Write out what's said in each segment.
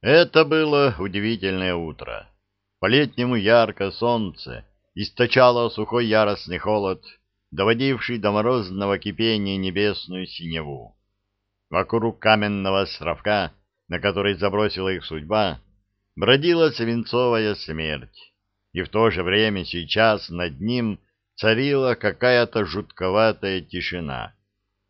Это было удивительное утро. По-летнему ярко солнце источало сухой яростный холод, доводивший до морозного кипения небесную синеву. Вокруг каменного островка, на который забросила их судьба, бродила свинцовая смерть, и в то же время сейчас над ним царила какая-то жутковатая тишина.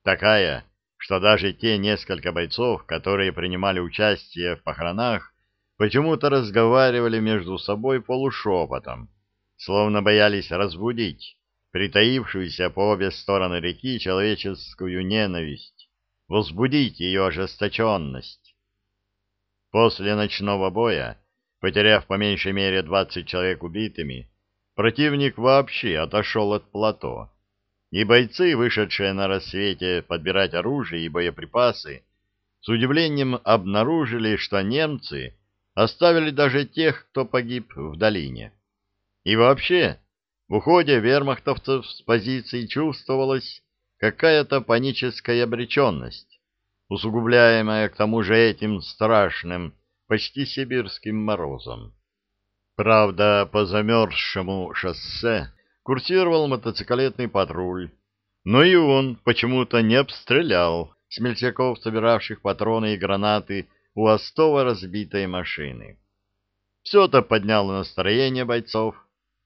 Такая, что даже те несколько бойцов, которые принимали участие в похоронах, почему-то разговаривали между собой полушепотом, словно боялись разбудить притаившуюся по обе стороны реки человеческую ненависть, возбудить ее ожесточенность. После ночного боя, потеряв по меньшей мере двадцать человек убитыми, противник вообще отошел от плато, и бойцы, вышедшие на рассвете подбирать оружие и боеприпасы, с удивлением обнаружили, что немцы оставили даже тех, кто погиб в долине. И вообще, в уходе вермахтовцев с позиций чувствовалась какая-то паническая обреченность, усугубляемая к тому же этим страшным, почти сибирским морозом. Правда, по замерзшему шоссе курсировал мотоциклетный патруль, но и он почему-то не обстрелял смельчаков, собиравших патроны и гранаты у остова разбитой машины. Все это подняло настроение бойцов.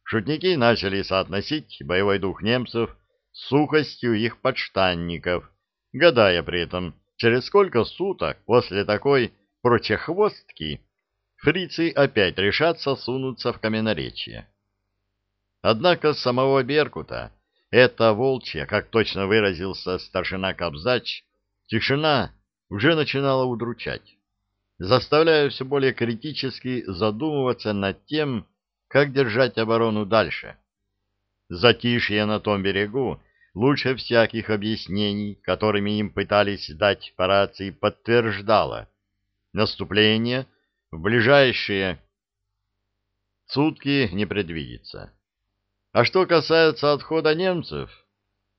Шутники начали соотносить боевой дух немцев с сухостью их подштанников, гадая при этом, через сколько суток после такой прочехвостки фрицы опять решатся сунуться в каменоречье. Однако самого Беркута, это волчья, как точно выразился старшина Кобзач, тишина уже начинала удручать, заставляя все более критически задумываться над тем, как держать оборону дальше. Затишье на том берегу лучше всяких объяснений, которыми им пытались дать по рации, подтверждало. Наступление в ближайшие сутки не предвидится. А что касается отхода немцев,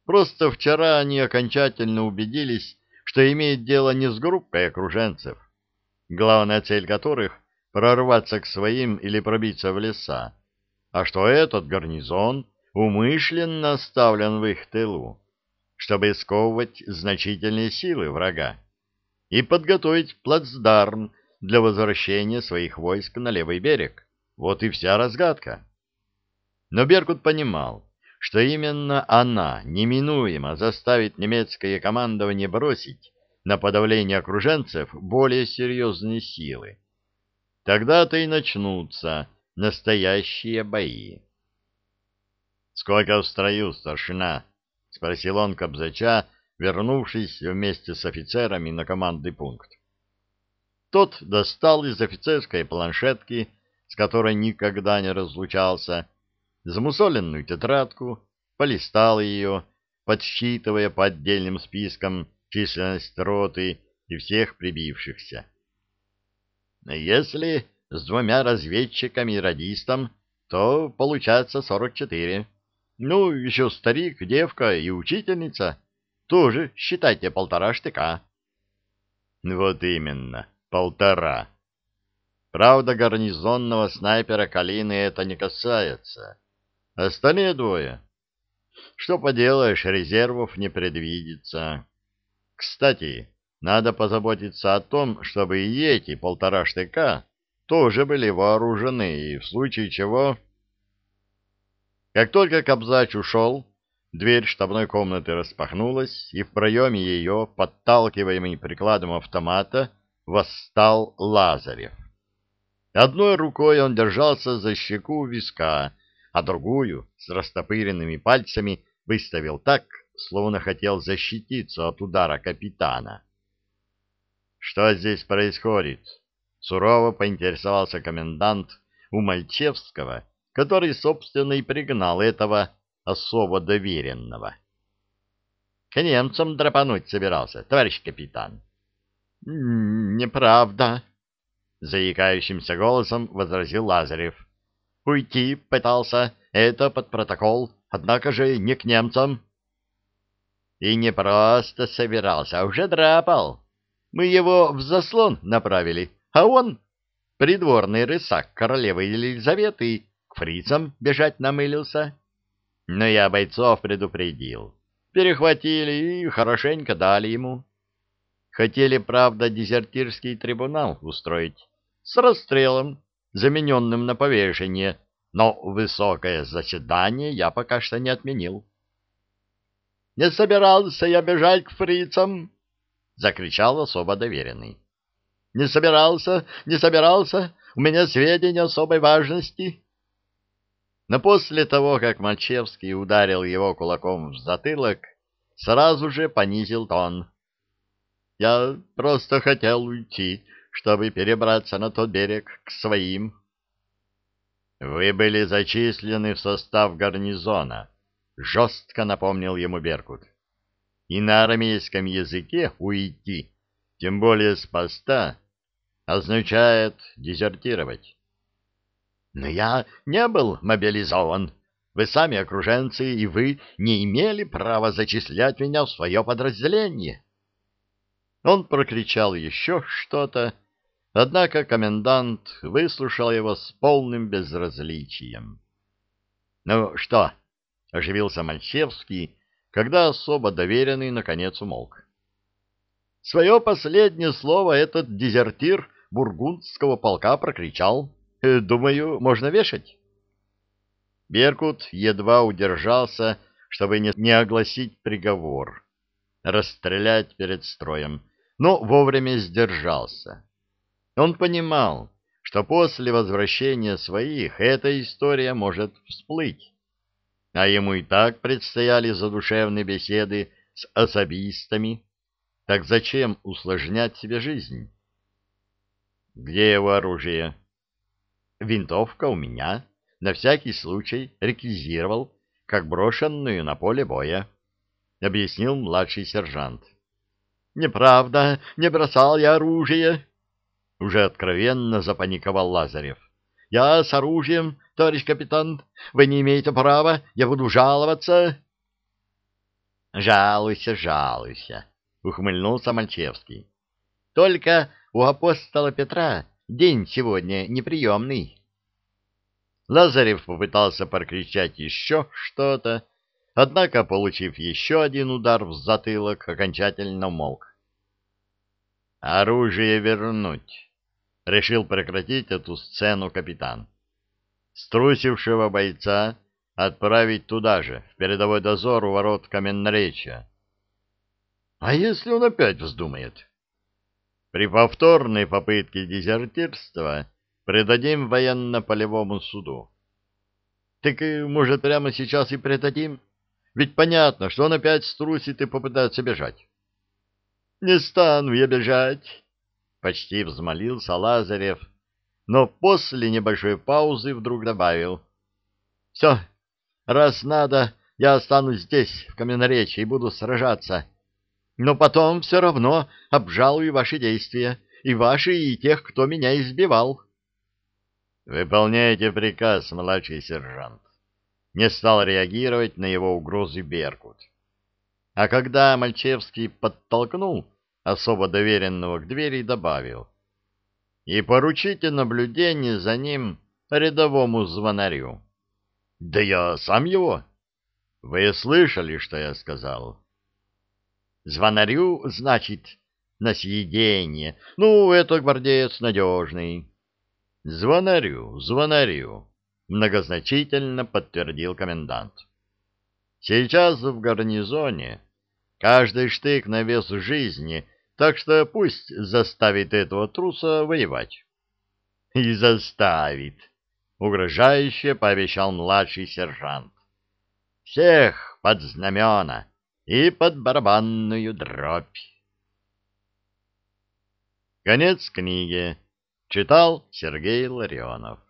просто вчера они окончательно убедились, что имеет дело не с группой окруженцев, главная цель которых — прорваться к своим или пробиться в леса, а что этот гарнизон умышленно оставлен в их тылу, чтобы сковывать значительные силы врага и подготовить плацдарм для возвращения своих войск на левый берег. Вот и вся разгадка. Но Беркут понимал, что именно она неминуемо заставит немецкое командование бросить на подавление окруженцев более серьезные силы. Тогда-то и начнутся настоящие бои. — Сколько в строю, старшина? — спросил он Кобзача, вернувшись вместе с офицерами на командный пункт. Тот достал из офицерской планшетки, с которой никогда не разлучался, замусоленную тетрадку, полистал ее, подсчитывая по отдельным спискам численность роты и всех прибившихся. Если с двумя разведчиками и радистом, то получается сорок четыре. Ну, еще старик, девка и учительница. Тоже, считайте, полтора штыка. Вот именно, полтора. Правда, гарнизонного снайпера Калины это не касается. Остальные двое. Что поделаешь, резервов не предвидится. Кстати, надо позаботиться о том, чтобы и эти полтора штыка тоже были вооружены, и в случае чего... Как только Кобзач ушел, дверь штабной комнаты распахнулась, и в проеме ее, подталкиваемый прикладом автомата, восстал Лазарев. Одной рукой он держался за щеку виска, а другую с растопыренными пальцами выставил так, словно хотел защититься от удара капитана. «Что здесь происходит?» — сурово поинтересовался комендант у Мальчевского, который, собственно, и пригнал этого особо доверенного. «К немцам драпануть собирался, товарищ капитан». «Неправда», — заикающимся голосом возразил Лазарев. Уйти пытался, это под протокол, однако же не к немцам. И не просто собирался, а уже драпал. Мы его в заслон направили, а он придворный рысак королевы Елизаветы к фрицам бежать намылился. Но я бойцов предупредил. Перехватили и хорошенько дали ему. Хотели, правда, дезертирский трибунал устроить с расстрелом, замененным на повешение, но высокое заседание я пока что не отменил. — Не собирался я бежать к фрицам! — закричал особо доверенный. — Не собирался, не собирался, у меня сведения особой важности. Но после того, как Мальчевский ударил его кулаком в затылок, сразу же понизил тон. — Я просто хотел уйти, чтобы перебраться на тот берег к своим. — Вы были зачислены в состав гарнизона, — жестко напомнил ему Беркут. — И на армейском языке уйти, тем более с поста, означает дезертировать. — Но я не был мобилизован. Вы сами окруженцы, и вы не имели права зачислять меня в свое подразделение. Он прокричал еще что-то, однако комендант выслушал его с полным безразличием. — Ну что? — оживился Мальчевский, когда особо доверенный наконец умолк. — Свое последнее слово этот дезертир бургундского полка прокричал. Э, думаю, можно вешать. Беркут едва удержался, чтобы не огласить приговор, расстрелять перед строем, но вовремя сдержался. Он понимал, что после возвращения своих эта история может всплыть, а ему и так предстояли задушевные беседы с особистами, так зачем усложнять себе жизнь? Где его оружие? Винтовка у меня, на всякий случай реквизировал, как брошенную на поле боя, — объяснил младший сержант. — Неправда, не бросал я оружие, — уже откровенно запаниковал Лазарев. — Я с оружием, товарищ капитан, вы не имеете права, я буду жаловаться. — Жалуйся, жалуйся, — ухмыльнулся Мальчевский. — Только у апостола Петра день сегодня неприемный. Лазарев попытался прокричать еще что-то, однако, получив еще один удар в затылок, окончательно молк. «Оружие вернуть!» — решил прекратить эту сцену капитан. Струсившего бойца отправить туда же, в передовой дозор у ворот Каменноречья. «А если он опять вздумает?» При повторной попытке дезертирства предадим военно-полевому суду. Так, э, может, прямо сейчас и предадим? Ведь понятно, что он опять струсит и попытается бежать. Не стану я бежать, почти взмолился Лазарев, но после небольшой паузы вдруг добавил. Все, раз надо, я останусь здесь, в Каменноречии, и буду сражаться но потом все равно обжалую ваши действия, и ваши, и тех, кто меня избивал. — Выполняйте приказ, младший сержант. Не стал реагировать на его угрозы Беркут. А когда Мальчевский подтолкнул особо доверенного к двери, добавил. — И поручите наблюдение за ним рядовому звонарю. — Да я сам его. — Вы слышали, что я сказал? — Звонарю, значит, на съедение. Ну, это гвардеец надежный. Звонарю, звонарю, многозначительно подтвердил комендант. Сейчас в гарнизоне каждый штык на вес жизни, так что пусть заставит этого труса воевать. И заставит, угрожающе пообещал младший сержант. Всех под знамена и под барабанную дробь. Конец книги. Читал Сергей Ларионов.